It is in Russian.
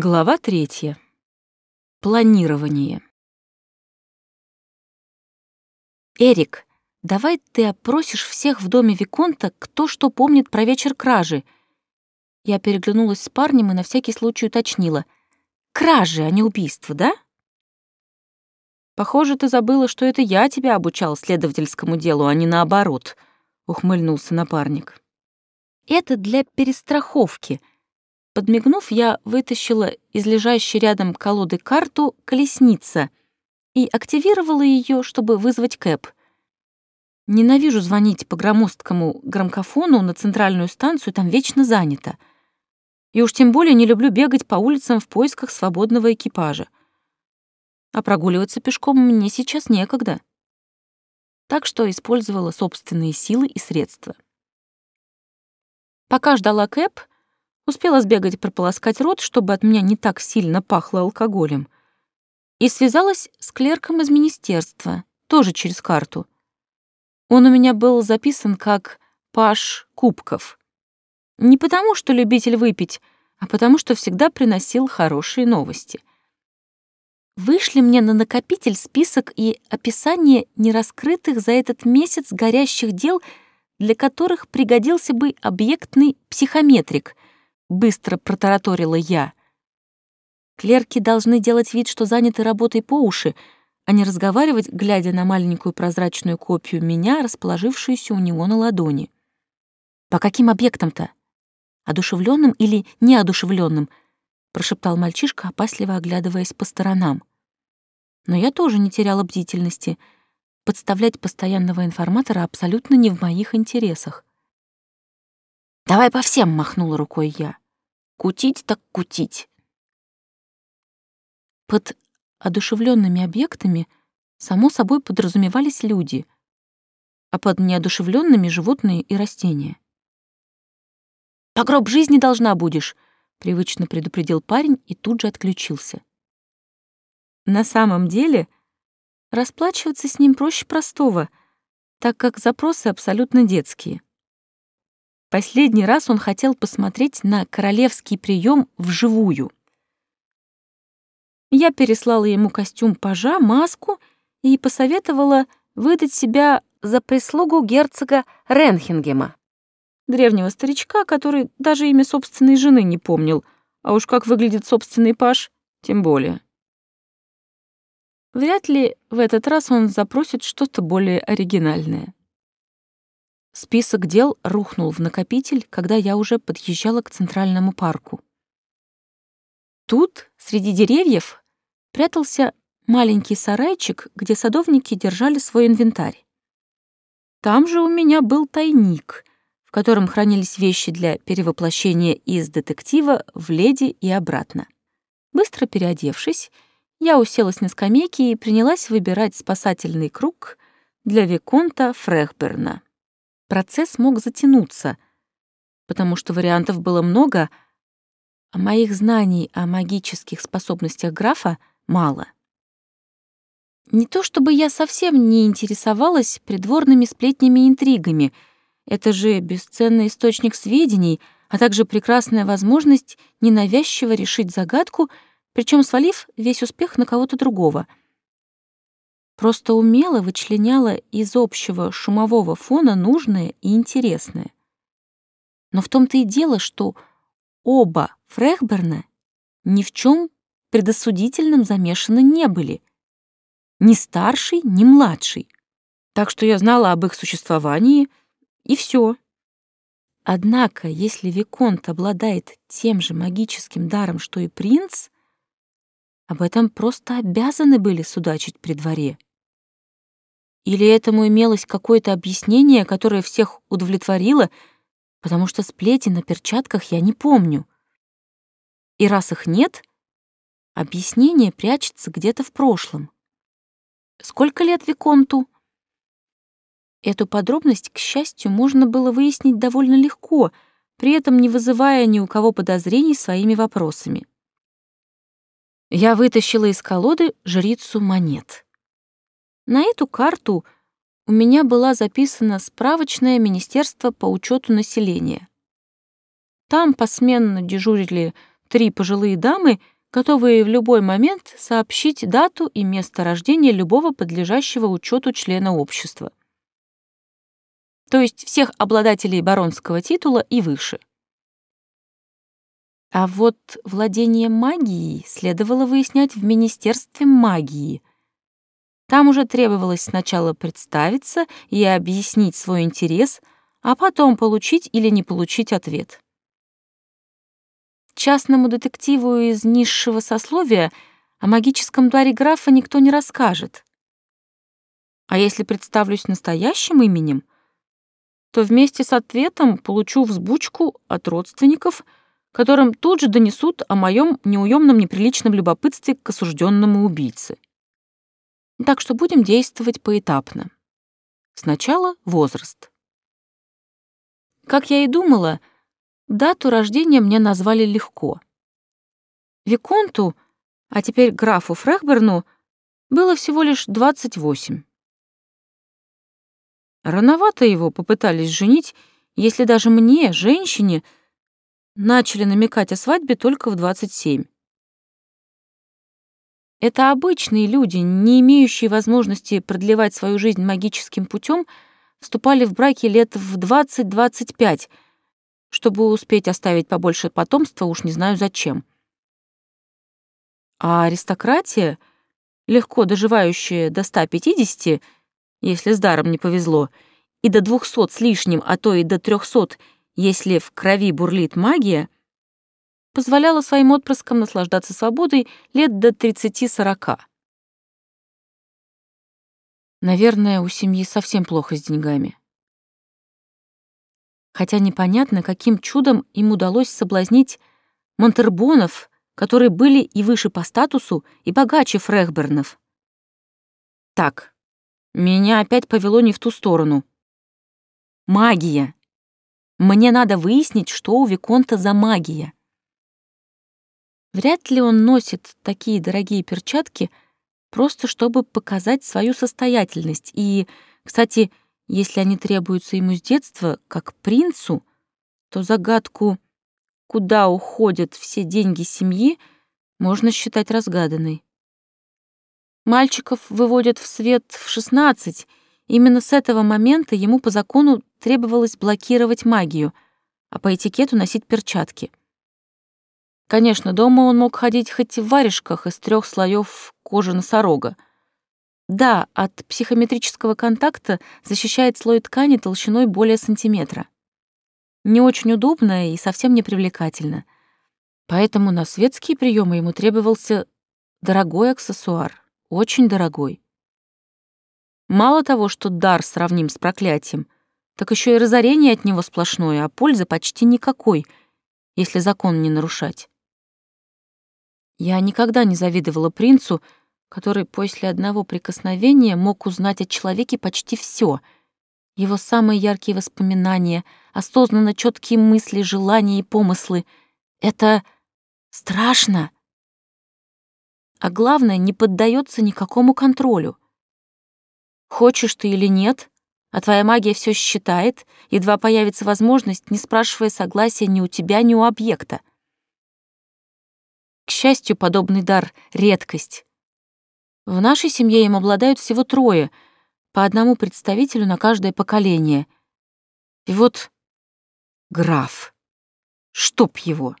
Глава третья. Планирование. Эрик, давай ты опросишь всех в доме Виконта, кто что помнит про вечер кражи. Я переглянулась с парнем и на всякий случай уточнила. Кражи, а не убийство, да? Похоже, ты забыла, что это я тебя обучал следовательскому делу, а не наоборот, ухмыльнулся напарник. Это для перестраховки — Подмигнув, я вытащила из лежащей рядом колоды карту «Колесница» и активировала ее, чтобы вызвать Кэп. Ненавижу звонить по громоздкому громкофону на центральную станцию, там вечно занято. И уж тем более не люблю бегать по улицам в поисках свободного экипажа. А прогуливаться пешком мне сейчас некогда. Так что использовала собственные силы и средства. Пока ждала Кэп, Успела сбегать прополоскать рот, чтобы от меня не так сильно пахло алкоголем. И связалась с клерком из министерства, тоже через карту. Он у меня был записан как Паш Кубков. Не потому, что любитель выпить, а потому, что всегда приносил хорошие новости. Вышли мне на накопитель список и описание нераскрытых за этот месяц горящих дел, для которых пригодился бы объектный психометрик — быстро протараторила я. Клерки должны делать вид, что заняты работой по уши, а не разговаривать, глядя на маленькую прозрачную копию меня, расположившуюся у него на ладони. По каким объектам-то? Одушевленным или неодушевленным? прошептал мальчишка, опасливо оглядываясь по сторонам. Но я тоже не теряла бдительности. Подставлять постоянного информатора абсолютно не в моих интересах. «Давай по всем!» — махнула рукой я. «Кутить так кутить!» Под одушевленными объектами, само собой, подразумевались люди, а под неодушевленными — животные и растения. «По гроб жизни должна будешь!» — привычно предупредил парень и тут же отключился. На самом деле, расплачиваться с ним проще простого, так как запросы абсолютно детские. Последний раз он хотел посмотреть на королевский прием вживую. Я переслала ему костюм пажа, маску и посоветовала выдать себя за прислугу герцога Ренхингема, древнего старичка, который даже имя собственной жены не помнил, а уж как выглядит собственный паж, тем более. Вряд ли в этот раз он запросит что-то более оригинальное. Список дел рухнул в накопитель, когда я уже подъезжала к центральному парку. Тут, среди деревьев, прятался маленький сарайчик, где садовники держали свой инвентарь. Там же у меня был тайник, в котором хранились вещи для перевоплощения из детектива в леди и обратно. Быстро переодевшись, я уселась на скамейке и принялась выбирать спасательный круг для Виконта Фрехберна процесс мог затянуться, потому что вариантов было много, а моих знаний о магических способностях графа мало. Не то чтобы я совсем не интересовалась придворными сплетнями и интригами, это же бесценный источник сведений, а также прекрасная возможность ненавязчиво решить загадку, причем свалив весь успех на кого-то другого — просто умело вычленяла из общего шумового фона нужное и интересное. Но в том-то и дело, что оба Фрехберна ни в чем предосудительном замешаны не были. Ни старший, ни младший. Так что я знала об их существовании, и все. Однако, если Виконт обладает тем же магическим даром, что и принц, об этом просто обязаны были судачить при дворе. Или этому имелось какое-то объяснение, которое всех удовлетворило, потому что сплети на перчатках я не помню. И раз их нет, объяснение прячется где-то в прошлом. Сколько лет Виконту? Эту подробность, к счастью, можно было выяснить довольно легко, при этом не вызывая ни у кого подозрений своими вопросами. Я вытащила из колоды жрицу монет. На эту карту у меня была записана справочное министерство по учету населения. Там посменно дежурили три пожилые дамы, готовые в любой момент сообщить дату и место рождения любого подлежащего учету члена общества. То есть всех обладателей баронского титула и выше. А вот владение магией следовало выяснять в Министерстве магии. Там уже требовалось сначала представиться и объяснить свой интерес, а потом получить или не получить ответ. Частному детективу из низшего сословия о магическом даре графа никто не расскажет. А если представлюсь настоящим именем, то вместе с ответом получу взбучку от родственников, которым тут же донесут о моем неуемном неприличном любопытстве к осужденному убийце. Так что будем действовать поэтапно. Сначала возраст. Как я и думала, Дату рождения мне назвали легко. Виконту, а теперь графу Фрехберну, было всего лишь 28. Рановато его попытались женить, если даже мне, женщине, начали намекать о свадьбе только в 27. Это обычные люди, не имеющие возможности продлевать свою жизнь магическим путем, вступали в браки лет в 20-25, чтобы успеть оставить побольше потомства, уж не знаю зачем. А аристократия, легко доживающая до 150, если с даром не повезло, и до 200 с лишним, а то и до 300, если в крови бурлит магия, позволяла своим отпрыскам наслаждаться свободой лет до 30-40. Наверное, у семьи совсем плохо с деньгами хотя непонятно, каким чудом им удалось соблазнить Монтербонов, которые были и выше по статусу, и богаче Фрехбернов. Так, меня опять повело не в ту сторону. Магия. Мне надо выяснить, что у Виконта за магия. Вряд ли он носит такие дорогие перчатки, просто чтобы показать свою состоятельность. И, кстати, если они требуются ему с детства, как принцу, то загадку «Куда уходят все деньги семьи?» можно считать разгаданной. Мальчиков выводят в свет в 16. Именно с этого момента ему по закону требовалось блокировать магию, а по этикету носить перчатки. Конечно, дома он мог ходить хоть в варежках из трех слоев кожи носорога — да, от психометрического контакта защищает слой ткани толщиной более сантиметра. Не очень удобно и совсем не привлекательно. Поэтому на светские приемы ему требовался дорогой аксессуар, очень дорогой. Мало того, что дар сравним с проклятием, так еще и разорение от него сплошное, а пользы почти никакой, если закон не нарушать. Я никогда не завидовала принцу, который после одного прикосновения мог узнать о человеке почти все. Его самые яркие воспоминания, осознанно четкие мысли, желания и помыслы. Это страшно. А главное, не поддается никакому контролю. Хочешь ты или нет, а твоя магия все считает, едва появится возможность, не спрашивая согласия ни у тебя, ни у объекта. К счастью, подобный дар — редкость. В нашей семье им обладают всего трое, по одному представителю на каждое поколение. И вот граф. Чтоб его.